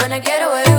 When I get away